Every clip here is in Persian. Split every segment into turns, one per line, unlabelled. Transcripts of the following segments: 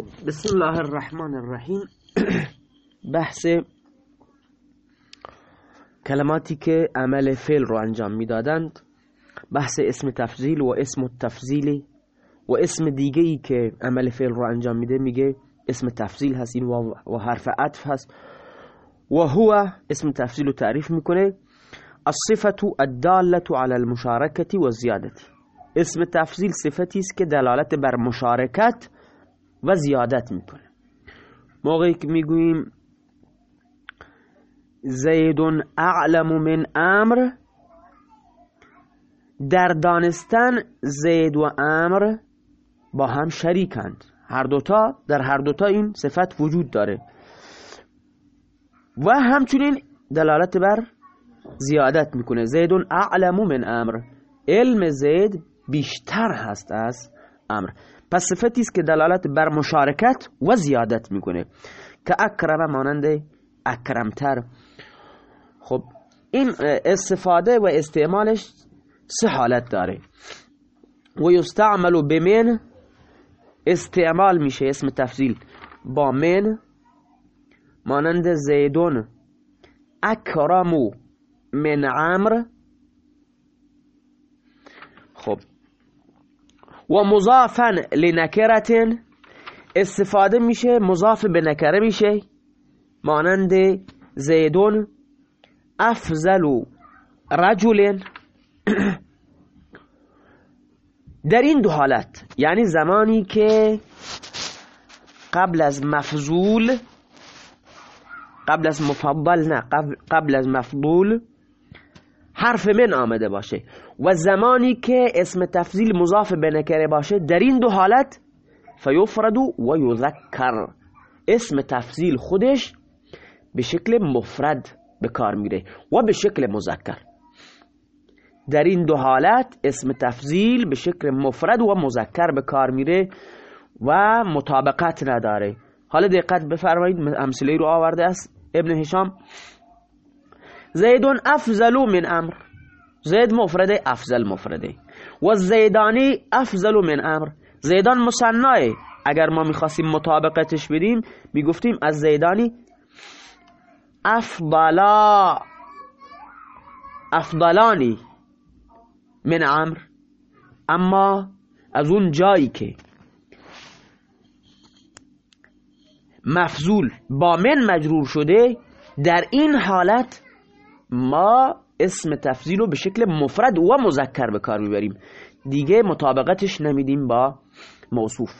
بسم الله الرحمن الرحیم. بحث کلماتی که عمل فعل رو انجام می‌دادند. بحث اسم تفضیل و اسم التفضیل و اسم دیگه ای که عمل فعل رو انجام میده میگه اسم تفضیل هست این و حرف عطف هست. و هو اسم تفضیل رو تعریف می‌کنه. الصفة الدالة على المشاركة و زیادتی. اسم تفضیل صفتی است که دلالت بر مشارکت و زیادت می‌کنه. موقعی که می‌گوییم زید اعلم من امر در دانستن زید و امر با هم شریکند. هر دوتا در هر دوتا این صفت وجود داره. و همچنین دلالت بر زیادت می‌کنه. زید اعلم من امر. علم زید بیشتر هست از امر. پس صفتی است که دلالت بر مشارکت و زیادت می‌کنه. که اکرم مانند اکرمتر. خب این استفاده و استعمالش سه حالت داره. و یستعمل بمن استعمال میشه اسم تفضیل. با من مانند زیدون. اکرمو من عمر خب و مضافا لنکرتن استفاده میشه مضاف به نکره میشه مانند زیدون افضل رجل در این دو حالت یعنی زمانی که قبل از مفضول قبل از مفضل نه قبل, قبل از مفضول حرف من آمده باشه. و زمانی که اسم تفضیل مضاف به نکره باشه در این دو حالت فیفرد و یذکر. اسم تفضیل خودش به شکل مفرد به کار میره و به شکل مذکر. در این دو حالت اسم تفضیل به شکل مفرد و مذکر به کار میره و مطابقت نداره. حالا دقت بفرمایید امثله رو آورده است ابن هشام. زیدون افضلو من امر. زید مفرده افضل مفرده. و زیدانی افضلو من امر. زیدان مصنعه. اگر ما می‌خواستیم مطابقتش بدیم می‌گفتیم از زیدانی افضلا. افضلانی من امر. اما از اون جایی که مفضول با من مجرور شده در این حالت ما اسم تفضیل رو به شکل مفرد و مذکر به کار می‌بریم. دیگه مطابقتش نمیدیم با موصوف.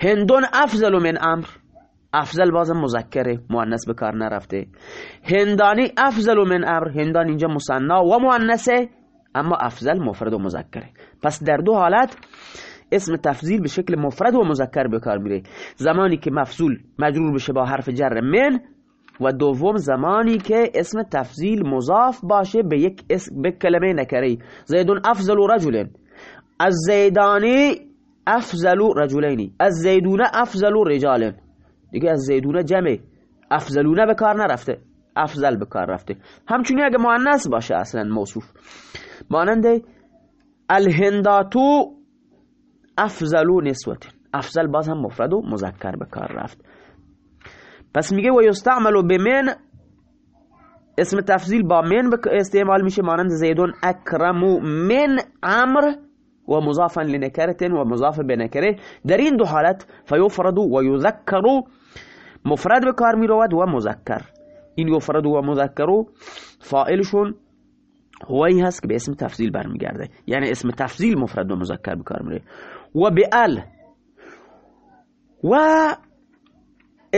هندون افضل من امر. افضل بازم مذکره مؤنث به کار نرفته. هندانی افضل من امر هندان اینجا مصنا و مؤنثه اما افضل مفرد و مذکره. پس در دو حالت اسم تفضیل به شکل مفرد و مذکر به کار میره. زمانی که مفضول مجرور بشه با حرف جر من و دوم زمانی که اسم تفضیل مضاف باشه به یک اسم به کلمه نکره زیدون افضل رجل از زیدانی افضل رجلینی. از زیدون افضل رجال دیگه از زیدون جمع. افضلونه به کار نرفته. افضل به کار رفته. همچنین اگه مؤنث باشه اصلا موصوف. مانند الهنداتو افضلو نسوت افضل باز هم مفرد و مذکر به کار رفت. پس میگه و یستعملو به من اسم تفضیل با من استعمال میشه مانند زیدون اکرمو من امر و مضافا لنکرتن و مضاف به نکره. در این دو حالت فیفرد و یذکر مفرد به کار می‌رود و مذکر. این یفرد و مذکر فائلشون هوی هست که به اسم تفضیل برمیگرده. یعنی اسم تفضیل مفرد و مذکر به کار میره و به ال. و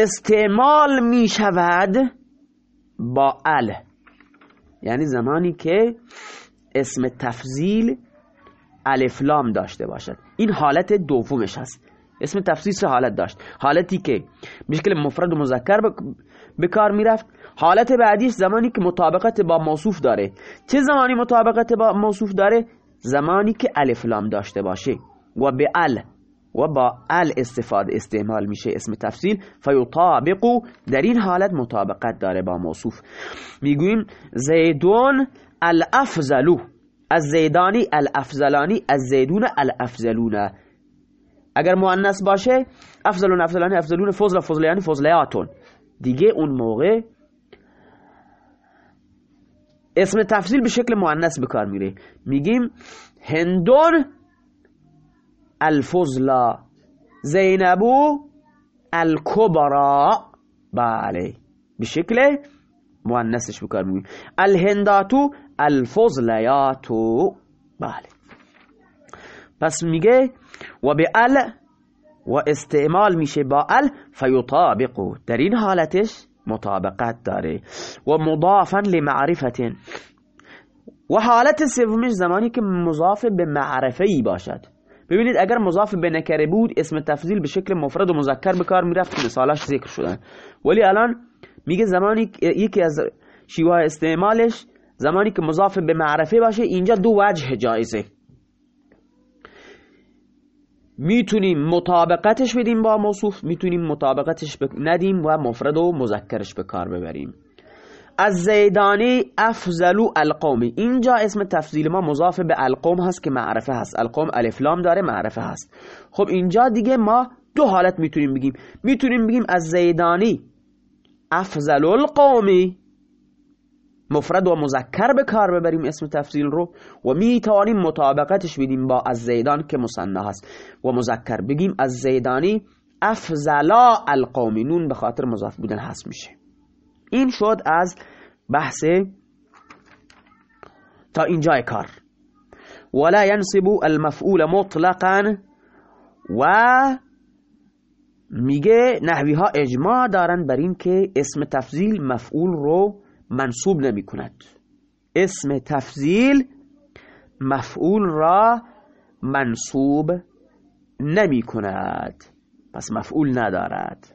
استعمال می شود با ال. یعنی زمانی که اسم تفضیل الفلام داشته باشد. این حالت دومش هست. اسم تفضیل سه حالت داشت. حالتی که بشکل مفرد و مذکر به کار می‌رفت. حالت بعدیش زمانی که مطابقت با موصوف داره. چه زمانی مطابقت با موصوف داره؟ زمانی که الفلام داشته باشه. و به ال. و با ال استفاده استعمال میشه اسم تفصیل فیطابقو در این حالت مطابقت داره با موصوف. می‌گوییم زیدون الافضلو از زیدانی الافضلانی از زیدون الافضلون. اگر مؤنث باشه افضلون افضلانی افضلون فضل فضلیانی فضلیاتون. دیگه اون موقع اسم تفضیل به شکل مؤنث به کار میره. میگیم هندون الفضلا زینبو الکبرا. بله. به شکل مؤنثش بکار میگیم الهنداتو الفضلیاتو. بله. پس میگه و به ال و استعمال میشه با ال فیطابقو. در این حالتش مطابقت داره. و مضافا لمعرفت و حالت سومش زمانی که مضاف به معرفه ای باشد. ببینید اگر مضاف به نکره بود اسم تفضیل به شکل مفرد و مذکر به کار می‌رفت که مثالاش ذکر شدن ولی الان میگه زمانی یکی از شیوه استعمالش زمانی که مضاف به معرفه باشه اینجا دو وجه جایزه. می‌تونیم مطابقتش بدیم با موصوف می‌تونیم مطابقتش ندیم و مفرد و مذکرش به کار ببریم. از زیدانی افضلو القومی اینجا اسم تفضیل ما مضاف به القوم هست که معرفه هست. القوم الفلام داره معرفه هست. خب اینجا دیگه ما دو حالت می‌تونیم بگیم. می‌تونیم بگیم از زیدانی افضل القومی مفرد و مذکر به کار ببریم اسم تفضیل رو و می توانیم مطابقتش بدیم با از زیدان که مصنع هست. و مذکر بگیم از زیدانی افضلا القومی نون به خاطر مضاف بودن هست میشه. این شد از بحث تا اینجای کار. ولا ينصب المفعول مطلقا و میگه نحوی ها اجماع دارن بر این که اسم تفضیل مفعول رو منصوب نمی کند. اسم تفضیل مفعول را منصوب نمی کند. پس مفعول ندارد.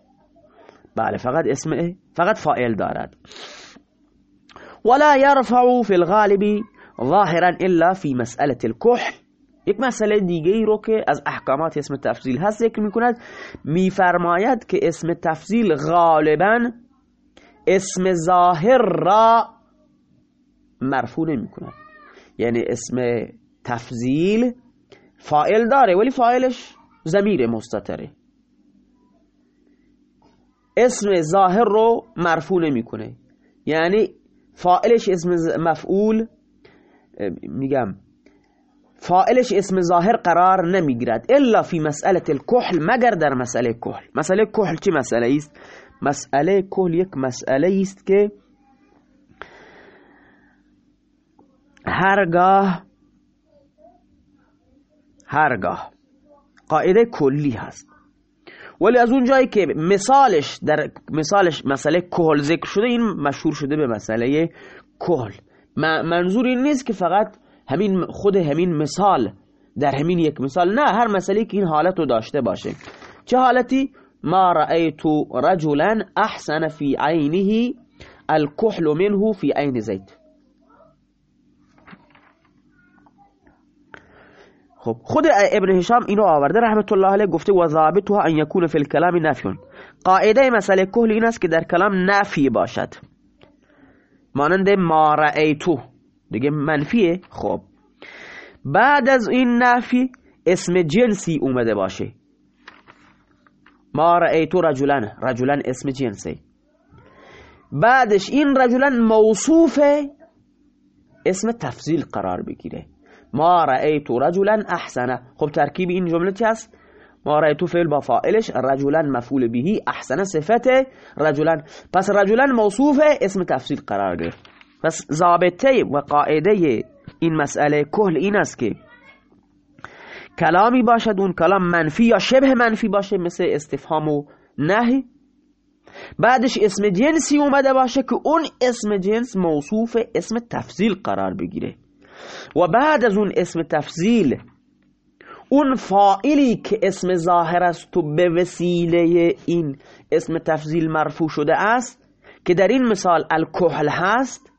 بله فقط اسم فقط فائل دارد. ولا يرفع في الغالب ظاهرا الا في مسألة الكحل. یک مسئله دیگه ای رو که از احکامات اسم تفضیل هست ذکر می کند میفرماید که اسم تفضیل غالبا اسم ظاهر را مرفوع نمی کند یعنی اسم تفضیل فائل داره ولی فائلش زمیر مستتره. اسم ظاهر رو مرفوع نمی‌کنه. یعنی فائلش اسم مفعول میگم فائلش اسم ظاهر قرار نمی‌گیرد. الا فی مسئله الکحل مگر در مسئله کحل. مسئله کحل چه مسئله است؟ مسئله کحل یک مسئله است که هرگاه هرگاه. قاعده کلی هست. ولی از اون جایی که مثالش در مثالش مسئله کهل ذکر شده این مشهور شده به مسئله کهل. منظور این نیست که فقط همین خود همین مثال در همین یک مثال نه هر مسئله که این حالت رو داشته باشه. چه حالتی؟ ما رأیتو رجلا احسن فی عینه الكحل منه فی عین زید. خب خود ابن هشام اینو آورده رحمت الله علیه گفته و ضابطها ان یکون فی الکلام نفی قاعده مسئله کهل این است که در کلام نفی باشد. مانند ما رأیتو. دیگه منفیه. خب. بعد از این نفی اسم جنسی اومده باشه. ما رأیتو رجلن. رجلن اسم جنسی بعدش این رجلن موصوفه. اسم تفضیل قرار بگیره. ما رأیتو رجلا احسن. خب ترکیب این جمله چی است ما رأیتو فعل با فاعلش رجلا مفعول بهی احسن صفت رجلا. پس رجلا موصوف اسم تفصیل قرار گرفت. پس ضابطه و قاعده این مسئله کهل این است که کلامی باشد اون کلام منفی یا شبه منفی باشه مثل استفهام و نهی. بعدش اسم جنسی اومده باشه که اون اسم جنس موصوف اسم تفضیل قرار بگیره. و بعد از اون اسم تفضیل اون فائلی که اسم ظاهر است و به وسیله این اسم تفضیل مرفوع شده است که در این مثال الکحل هست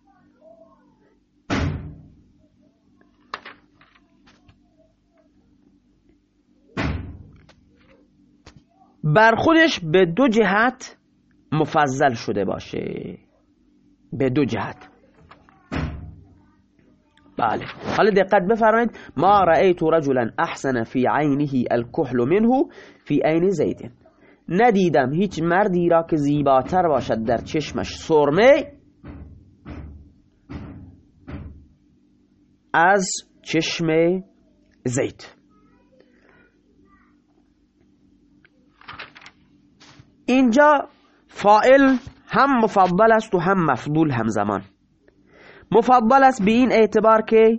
بر خودش به دو جهت مفضل شده باشه. به دو جهت. بله. حالا دقت بفرمایید. ما رأیت رجلا احسن فی عینه الکحل منه فی عین زید. ندیدم هیچ مردی را که زیباتر باشد در چشمش سرمه از چشم زید. اینجا فائل هم مفضل است و هم مفضول همزمان. مفضل است به این اعتبار که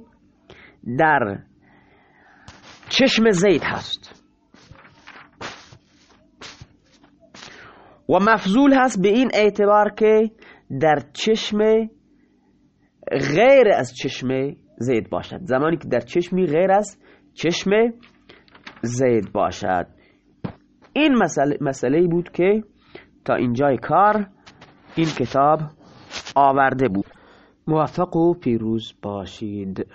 در چشم زید هست. و مفضول هست به این اعتبار که در چشم غیر از چشم زید باشد. زمانی که در چشمی غیر از چشم زید باشد. این مسئله, مسئله بود که تا اینجای کار این کتاب آورده بود. موفق و پیروز باشید.